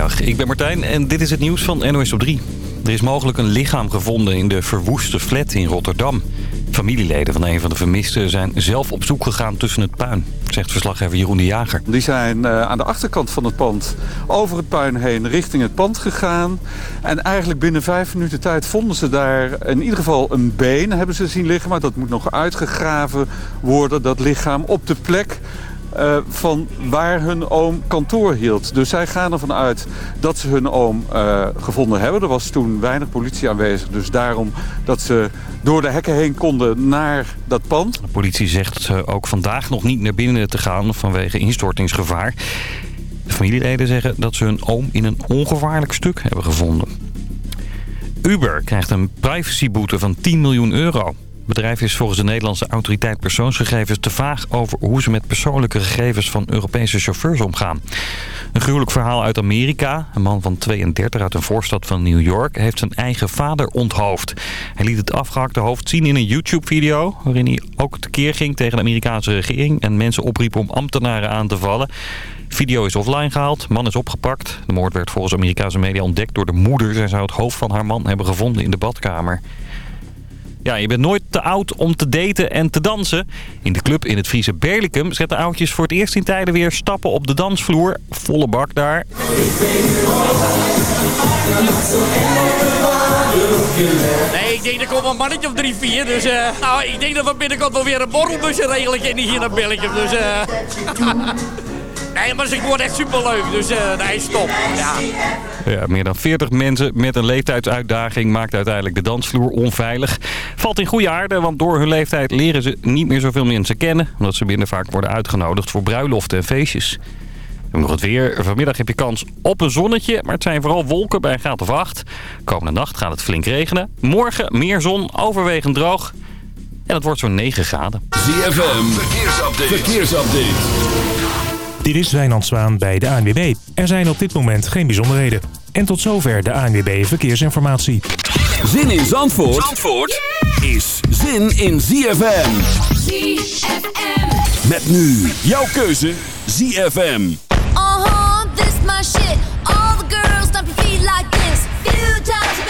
Goedemiddag, ik ben Martijn en dit is het nieuws van NOS op 3. Er is mogelijk een lichaam gevonden in de verwoeste flat in Rotterdam. Familieleden van een van de vermisten zijn zelf op zoek gegaan tussen het puin, zegt verslaggever Jeroen de Jager. Die zijn uh, aan de achterkant van het pand over het puin heen richting het pand gegaan. En eigenlijk binnen vijf minuten tijd vonden ze daar in ieder geval een been, hebben ze zien liggen. Maar dat moet nog uitgegraven worden, dat lichaam op de plek uh, van waar hun oom kantoor hield. Dus zij gaan ervan uit dat ze hun oom uh, gevonden hebben. Er was toen weinig politie aanwezig. Dus daarom dat ze door de hekken heen konden naar dat pand. De politie zegt ook vandaag nog niet naar binnen te gaan vanwege instortingsgevaar. De familieleden zeggen dat ze hun oom in een ongevaarlijk stuk hebben gevonden. Uber krijgt een privacyboete van 10 miljoen euro. Bedrijf is volgens de Nederlandse autoriteit persoonsgegevens te vaag over hoe ze met persoonlijke gegevens van Europese chauffeurs omgaan. Een gruwelijk verhaal uit Amerika. Een man van 32 uit een voorstad van New York heeft zijn eigen vader onthoofd. Hij liet het afgehakte hoofd zien in een YouTube-video waarin hij ook tekeer ging tegen de Amerikaanse regering en mensen opriep om ambtenaren aan te vallen. Video is offline gehaald, man is opgepakt. De moord werd volgens Amerikaanse media ontdekt door de moeder. Zij zou het hoofd van haar man hebben gevonden in de badkamer. Ja, je bent nooit te oud om te daten en te dansen. In de club in het Friese Berlicum zetten oudjes voor het eerst in tijden weer stappen op de dansvloer. Volle bak daar. Nee, ik denk er komt een mannetje of drie, vier. Dus uh, nou, ik denk dat we binnenkort wel weer een borrelbusje regelen kennen hier naar Berlicum. Dus uh... Nee, maar ik word echt superleuk. Dus uh, nee, stop. Ja. Ja, meer dan 40 mensen met een leeftijdsuitdaging maakt uiteindelijk de dansvloer onveilig. Valt in goede aarde, want door hun leeftijd leren ze niet meer zoveel mensen kennen. Omdat ze minder vaak worden uitgenodigd voor bruiloften en feestjes. En nog het weer. Vanmiddag heb je kans op een zonnetje, maar het zijn vooral wolken bij een graad of 8. Komende nacht gaat het flink regenen. Morgen meer zon, overwegend droog. En het wordt zo'n 9 graden. ZFM, verkeersupdate. verkeersupdate. Dit is Wijnand Zwaan bij de ANWB. Er zijn op dit moment geen bijzonderheden. En tot zover de ANWB Verkeersinformatie. Zin in Zandvoort, Zandvoort is zin in ZFM. ZFM. Met nu jouw keuze ZFM. Uh-huh, this my shit. All the girls stomp your feet like this. Few times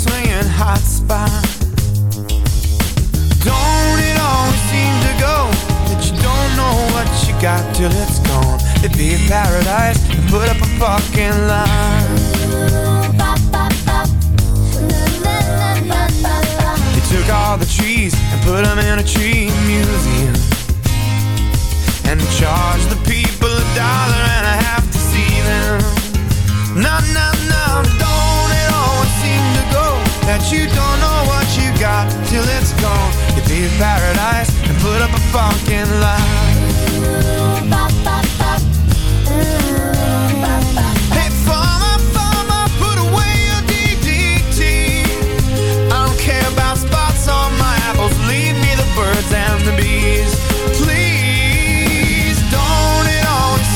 swinging hot spot. Don't it always seem to go that you don't know what you got till it's gone? They paved paradise and put up a parking lot. They took all the trees and put them in a tree museum and charge the people a dollar and a half to see them. No, no, you don't know what you got till it's gone? You pay paradise and put up a farmer, farmer, put away your DDT. I don't care about spots on my apples. Leave me the birds and the bees. Please, don't it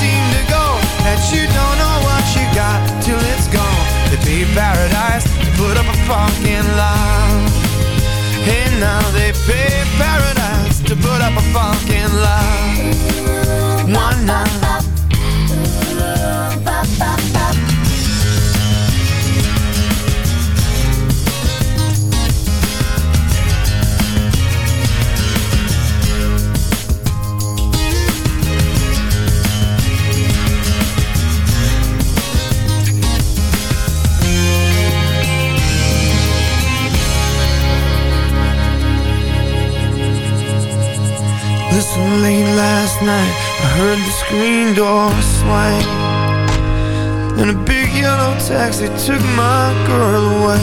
seem to go that you don't know what you got till it's gone? They pay paradise put up parking lot. Hey, now they pay paradise to put up a parking lot. One night. Late last night, I heard the screen door swing. And a big yellow taxi took my girl away.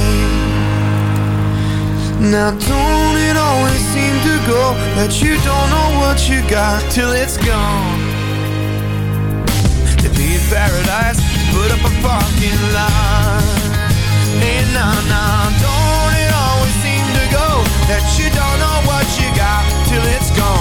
Now don't it always seem to go that you don't know what you got till it's gone? To be in paradise, put up a parking lot. Hey, nah, nah, don't it always seem to go that you don't know what you got till it's gone?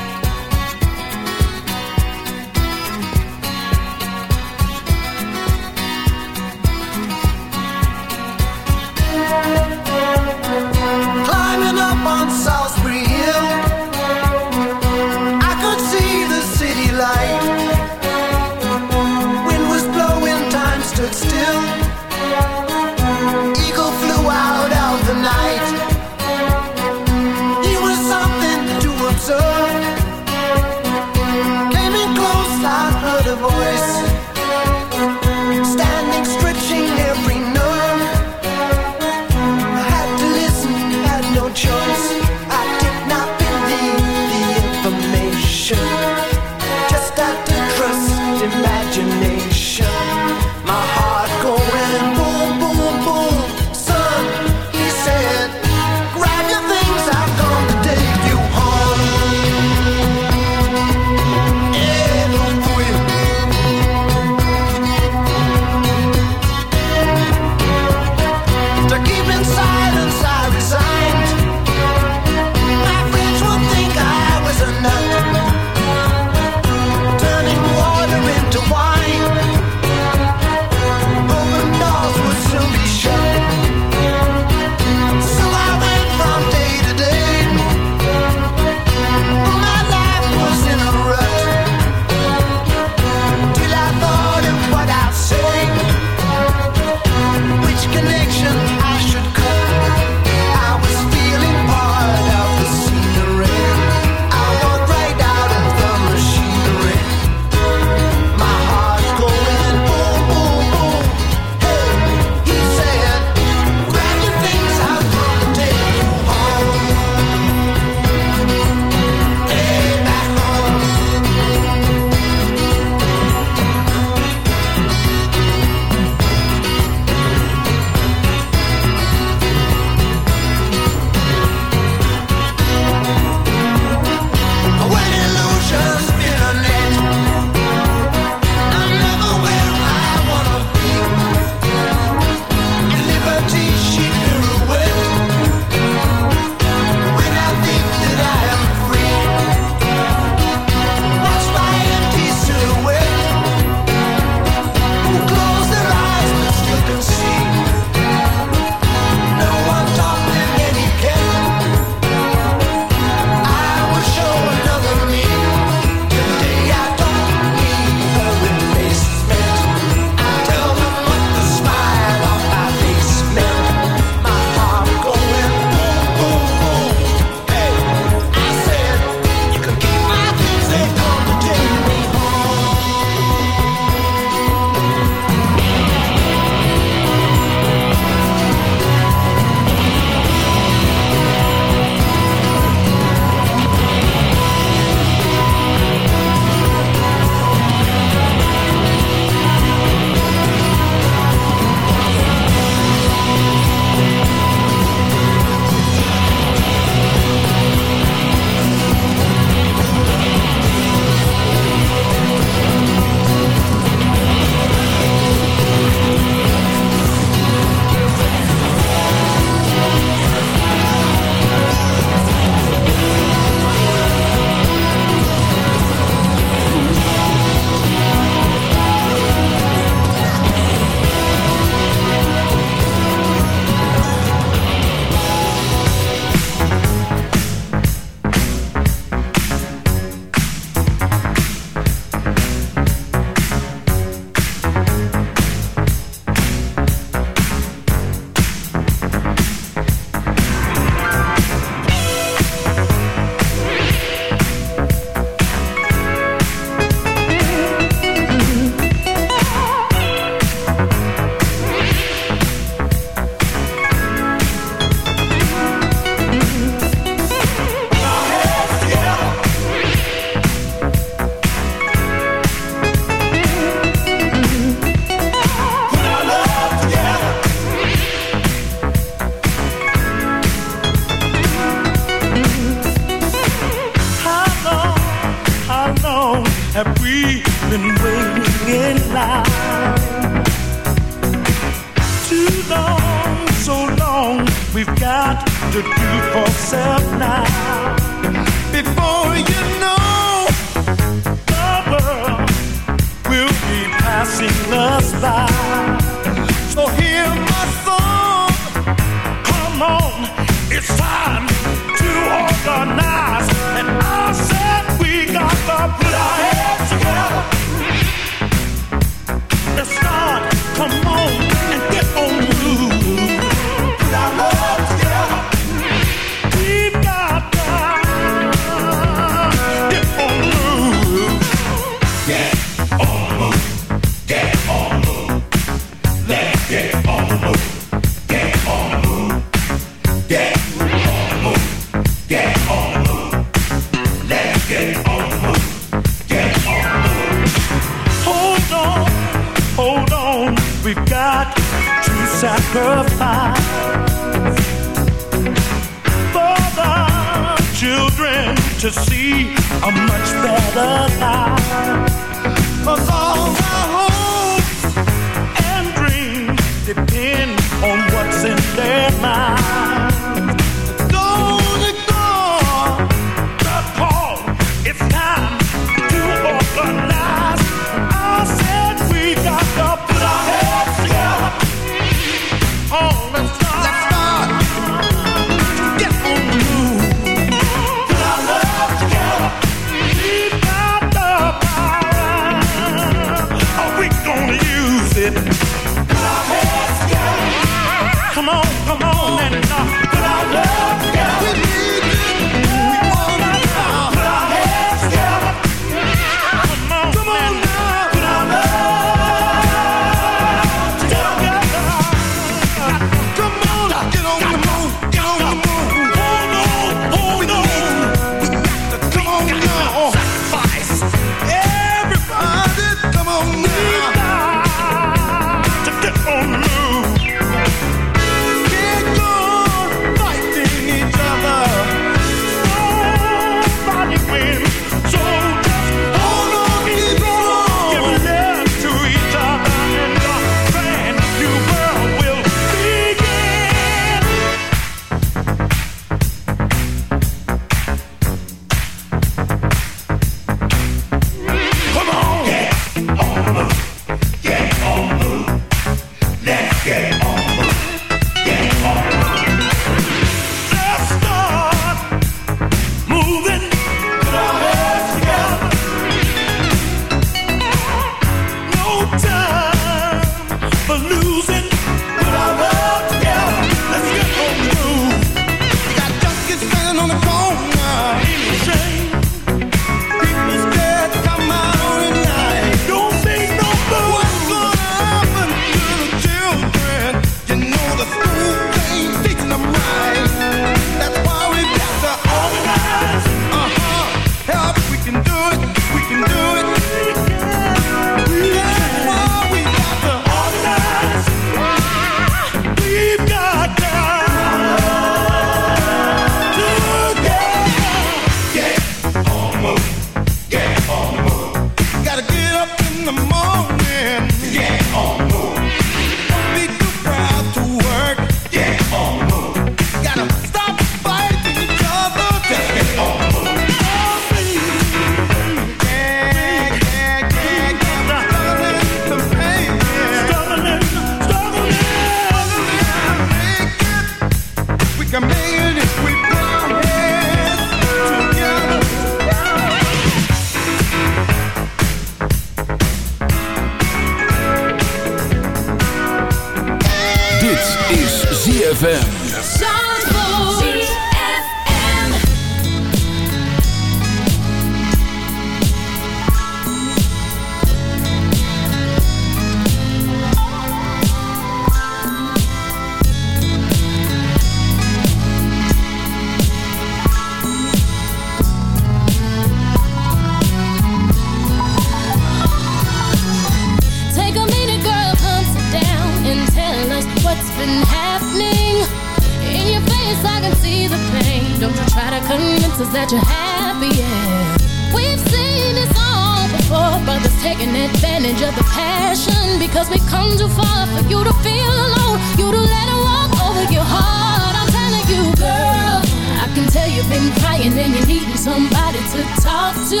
Taking advantage of the passion because we come too far for you to feel alone. You to let it walk over your heart. I'm telling you, girl. I can tell you've been crying and you're needing somebody to talk to,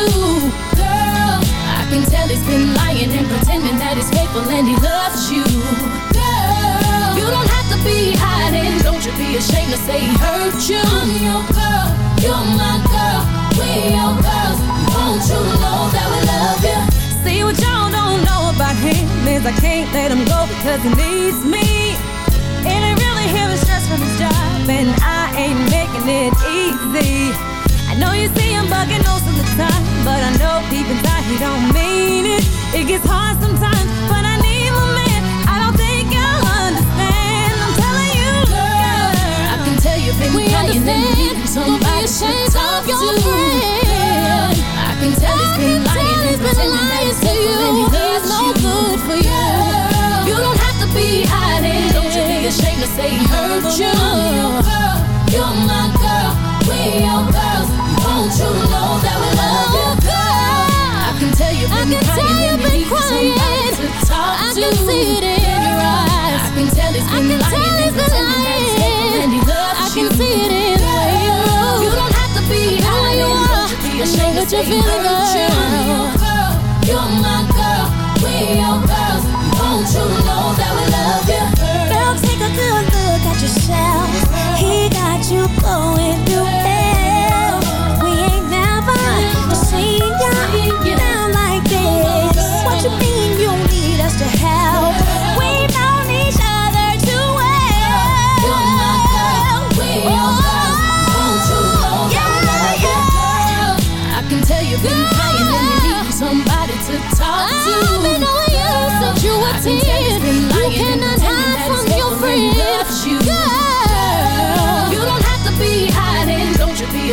girl. I can tell he's been lying and pretending that he's faithful and he loves you, girl. You don't have to be hiding. Don't you be ashamed to say he hurt you. I'm your girl. You're my girl. We your girls. Won't you know that we love you? See what y'all about him is I can't let him go because he needs me. And I really hear the stress from his job, and I ain't making it easy. I know you see him bugging most of the time, but I know deep inside he don't mean it. It gets hard sometimes, but I need my man. I don't think you'll understand. I'm telling you, girl. I can tell you've been We understand. somebody to talk your to. friend. I can tell he's been lying and pretending that he's faithful and good for you. You don't have to be hiding. Don't you be ashamed to say he hurt you. I'm your girl. You're my girl. We your girls. Won't you know that we love oh, you, girl? I can tell you've I been can tell crying you've been you crying. to talk I to. can see it in your eyes. I can tell he's I been can lying tell he's been pretending that he's faithful and he loves I can you. see it in the way you move. You don't have to be hiding. Don't you be ashamed to say feeling hurt you. I'm your girl. You're my girl. We your girls. Won't you know that we love you? Girl, take a good look at yourself. He got you going through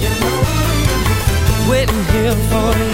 Yeah. Waiting here for you.